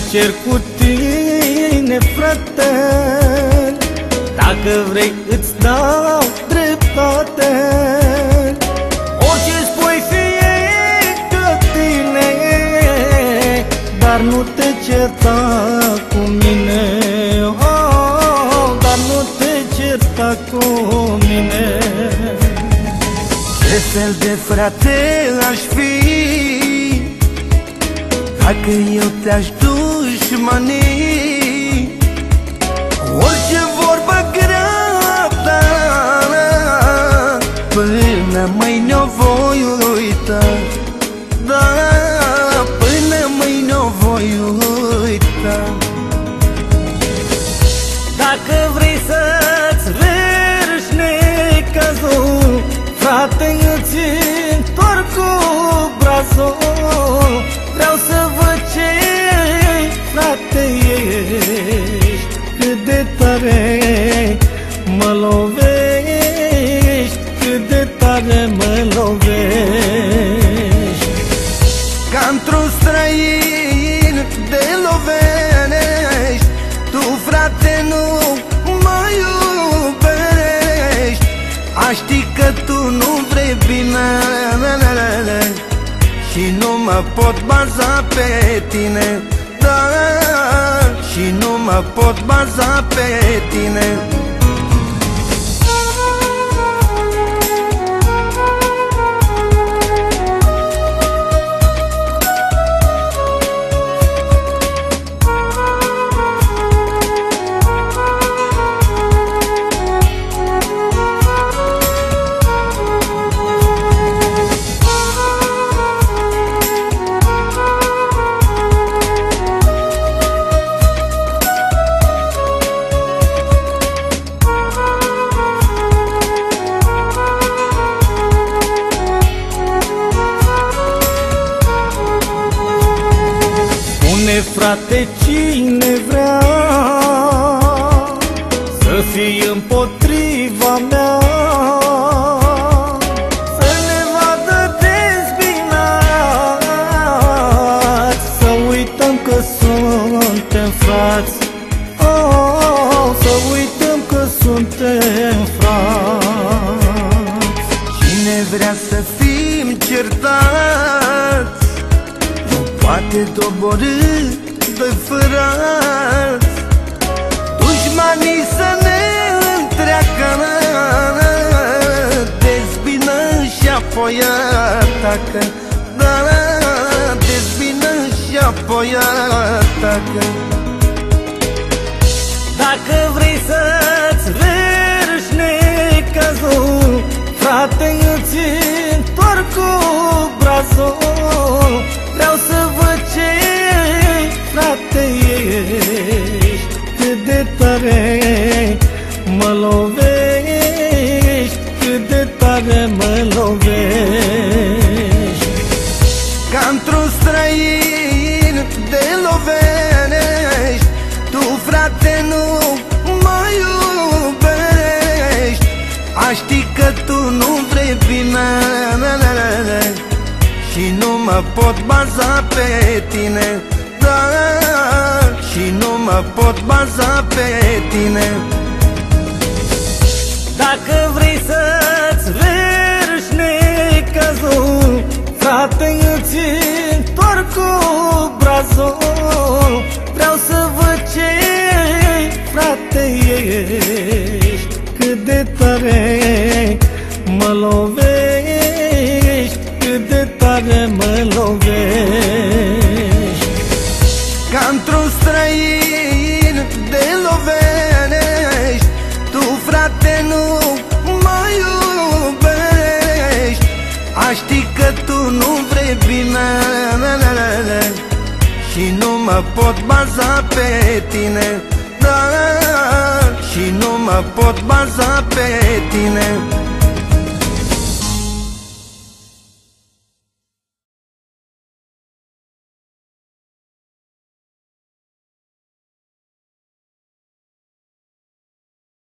sincer cu tine, frate. Dacă vrei îți dau dreptate. Orice spui fie că tine Dar nu te certa cu mine. Oh, Dar nu te certa cu mine. Ce fel de frate aș fi? Dacă eu te-aș dușmani Orice vorbă grea ta Până mâine o voi uita. Da, până mâine o voi uita. Dacă vrei să-ți vergi necazul Frate, îți întorc cu brazul Vreau să de tare mă lovești Cât de tare mă lovești. Ca într-un străin de lovenești Tu, frate, nu mă iubești. Aș ști că tu nu vrei bine Și nu mă pot baza pe tine Da, și nu mă pot baza pe tine frate cine vrea Să fie împotriva mea? Să ne vadă dezbinați Să uităm că suntem frați. Oh, Să uităm că suntem frați. Cine vrea să fim certați? Nu poate doborâ doi fărați Dușmanii să ne întreacă Dezbină și apoi atacă Da, dezbină și apoi atacă. Dacă vrei să-ți tare mă lovești Cât de tare mă lovești. Ca într-un străin de lovenești Tu, frate, nu mă iubești. Aș ști că tu nu vrei bine Și nu mă pot baza pe tine Da, și nu mă pot baza pe tine. Dacă vrei să-ți vergi necazul Frate, îți întorc cu brazul. Vreau să văd ce, frate, ești Cât de tare mă lovești Cât de tare mă lovești nu mă pot baza pe tine Da, și nu mă pot baza pe tine